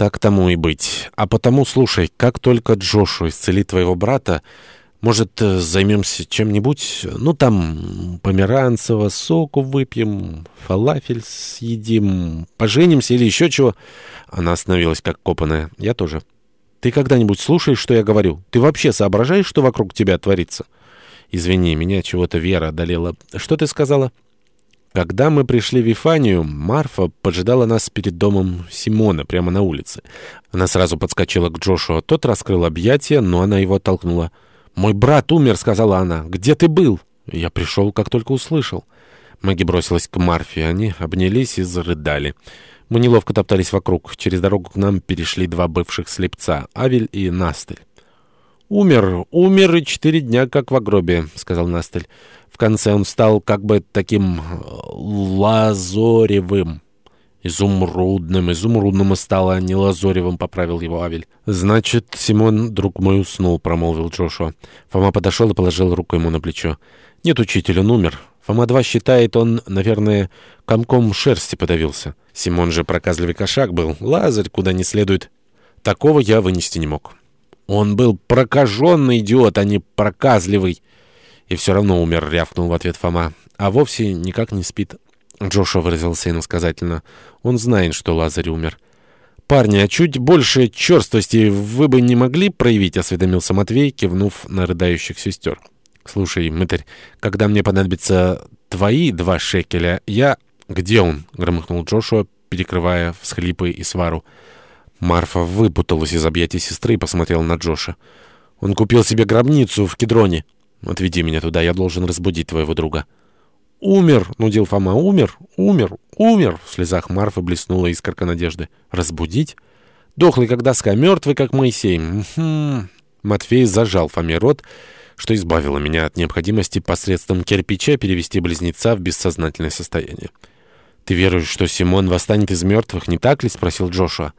Так тому и быть. А потому, слушай, как только Джошу исцелит твоего брата, может, э, займемся чем-нибудь? Ну, там, померанцево, соку выпьем, фалафель съедим, поженимся или еще чего?» Она остановилась, как копанная. «Я тоже». «Ты когда-нибудь слушаешь, что я говорю? Ты вообще соображаешь, что вокруг тебя творится?» «Извини, меня чего-то Вера одолела. Что ты сказала?» Когда мы пришли в Вифанию, Марфа поджидала нас перед домом Симона, прямо на улице. Она сразу подскочила к Джошуа. Тот раскрыл объятия, но она его оттолкнула. «Мой брат умер», — сказала она. «Где ты был?» Я пришел, как только услышал. Мэгги бросилась к Марфе. Они обнялись и зарыдали. Мы неловко топтались вокруг. Через дорогу к нам перешли два бывших слепца — Авель и Настель. «Умер, умер и четыре дня, как в гробе», — сказал Настель. В конце он стал как бы таким э, лазоревым. «Изумрудным, изумрудным стало, а не лазоревым», — поправил его Авель. «Значит, Симон, друг мой, уснул», — промолвил Джошуа. Фома подошел и положил руку ему на плечо. «Нет, учитель, он умер. Фома-2 считает, он, наверное, комком шерсти подавился. Симон же проказливый кошак был. Лазарь куда не следует. Такого я вынести не мог». Он был прокаженный идиот, а не проказливый. И все равно умер, рявкнул в ответ Фома. А вовсе никак не спит. Джошуа выразился иносказательно. Он знает, что Лазарь умер. «Парни, а чуть больше черствости вы бы не могли проявить?» — осведомился Матвей, кивнув на рыдающих сестер. «Слушай, мытарь, когда мне понадобятся твои два шекеля, я...» «Где он?» — громыхнул Джошуа, перекрывая всхлипы и свару. Марфа выпуталась из объятий сестры и посмотрела на Джоша. «Он купил себе гробницу в Кедроне. Отведи меня туда, я должен разбудить твоего друга». «Умер!» — нудил Фома. «Умер! Умер! Умер!» В слезах Марфы блеснула искорка надежды. «Разбудить? Дохлый, как доска, мертвый, как Моисей. Хм. Матфей зажал Фоме рот, что избавило меня от необходимости посредством кирпича перевести близнеца в бессознательное состояние. «Ты веруешь, что Симон восстанет из мертвых, не так ли?» — спросил Джошуа.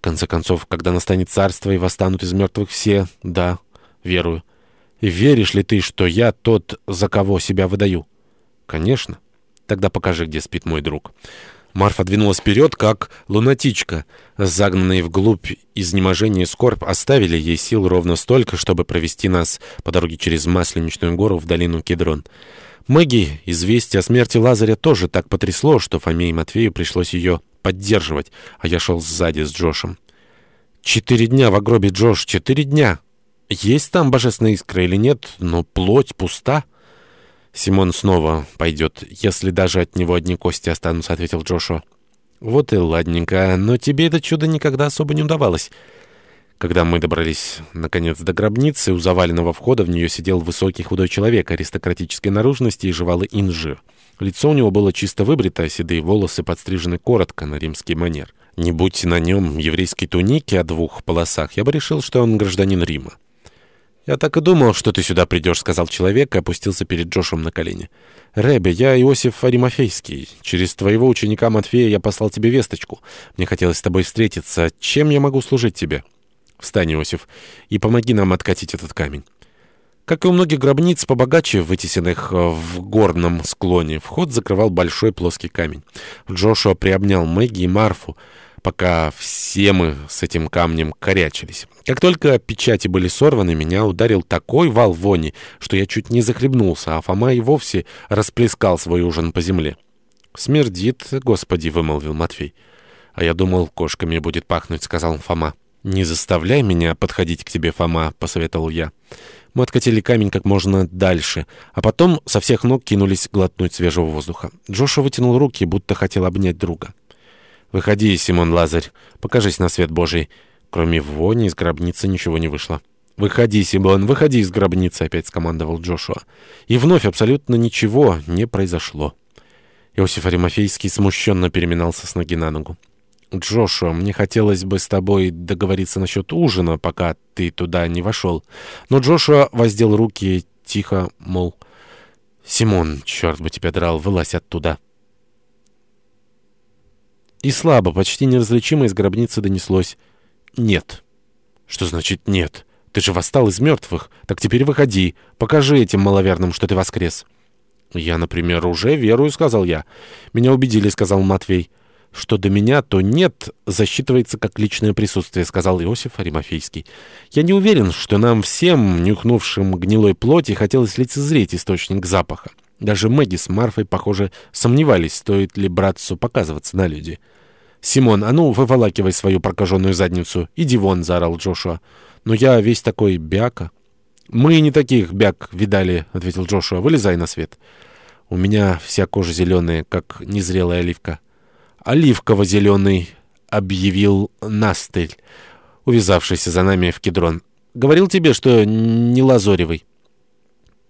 В конце концов, когда настанет царство и восстанут из мертвых все, да, верую. И веришь ли ты, что я тот, за кого себя выдаю? Конечно. Тогда покажи, где спит мой друг. Марфа двинулась вперед, как лунатичка. Загнанные вглубь изнеможение и скорбь оставили ей сил ровно столько, чтобы провести нас по дороге через Масленичную гору в долину Кедрон. Мэгги известие о смерти Лазаря тоже так потрясло, что Фоме и Матвею пришлось ее поддерживать, а я шел сзади с Джошем. «Четыре дня в гробе, Джош, четыре дня! Есть там божественная искра или нет, но плоть пуста?» «Симон снова пойдет, если даже от него одни кости останутся», — ответил Джошуа. «Вот и ладненько, но тебе это чудо никогда особо не удавалось». Когда мы добрались, наконец, до гробницы, у заваленного входа в нее сидел высокий худой человек аристократической наружности и жевал инжир. Лицо у него было чисто выбрито, седые волосы подстрижены коротко, на римский манер. Не будь на нем еврейской туники о двух полосах, я бы решил, что он гражданин Рима. «Я так и думал, что ты сюда придешь», — сказал человек и опустился перед Джошем на колени. «Рэбби, я Иосиф Аримофейский. Через твоего ученика Матфея я послал тебе весточку. Мне хотелось с тобой встретиться. Чем я могу служить тебе?» «Встань, Иосиф, и помоги нам откатить этот камень». Как и у многих гробниц побогаче, вытесенных э, в горном склоне, вход закрывал большой плоский камень. Джошуа приобнял Мэгги и Марфу, пока все мы с этим камнем корячились. Как только печати были сорваны, меня ударил такой вал вони, что я чуть не захлебнулся, а Фома и вовсе расплескал свой ужин по земле. «Смердит, Господи!» — вымолвил Матфей. «А я думал, кошками будет пахнуть», — сказал Фома. «Не заставляй меня подходить к тебе, Фома», — посоветовал я. Мы откатили камень как можно дальше, а потом со всех ног кинулись глотнуть свежего воздуха. Джоша вытянул руки, будто хотел обнять друга. «Выходи, Симон Лазарь, покажись на свет Божий». Кроме вони из гробницы ничего не вышло. «Выходи, Симон, выходи из гробницы», — опять скомандовал Джошуа. И вновь абсолютно ничего не произошло. Иосиф Аримофейский смущенно переминался с ноги на ногу. «Джошуа, мне хотелось бы с тобой договориться насчет ужина, пока ты туда не вошел». Но Джошуа воздел руки тихо, мол, «Симон, черт бы тебя драл, вылазь оттуда». И слабо, почти неразличимо из гробницы донеслось «Нет». «Что значит «нет»? Ты же восстал из мертвых. Так теперь выходи, покажи этим маловерным, что ты воскрес». «Я, например, уже верую», — сказал я. «Меня убедили», — сказал Матвей. Что до меня, то нет, засчитывается как личное присутствие», — сказал Иосиф Аримофейский. «Я не уверен, что нам всем, нюхнувшим гнилой плоти, хотелось лицезреть источник запаха. Даже Мэгги с Марфой, похоже, сомневались, стоит ли братцу показываться на люди». «Симон, а ну, выволакивай свою прокаженную задницу. Иди вон», — заорал Джошуа. «Но я весь такой бяка». «Мы не таких бяк видали», — ответил Джошуа. «Вылезай на свет». «У меня вся кожа зеленая, как незрелая оливка». «Оливково-зеленый», — объявил Настель, увязавшийся за нами в кедрон. «Говорил тебе, что не лазоревый».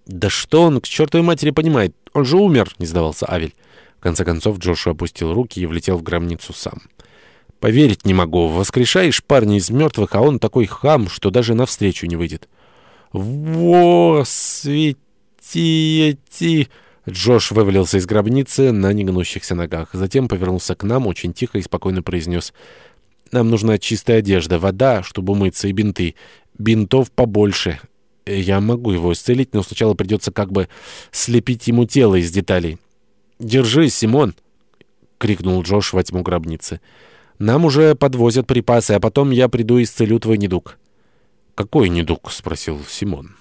«Да что он к чертовой матери понимает? Он же умер», — не сдавался Авель. В конце концов Джошу опустил руки и влетел в гробницу сам. «Поверить не могу. Воскрешаешь парня из мертвых, а он такой хам, что даже навстречу не выйдет». «Во, светите!» Джош вывалился из гробницы на негнущихся ногах. Затем повернулся к нам, очень тихо и спокойно произнес. «Нам нужна чистая одежда, вода, чтобы умыться, и бинты. Бинтов побольше. Я могу его исцелить, но сначала придется как бы слепить ему тело из деталей». «Держись, Симон!» — крикнул Джош во тьму гробницы. «Нам уже подвозят припасы, а потом я приду и исцелю твой недуг». «Какой недуг?» — спросил Симон.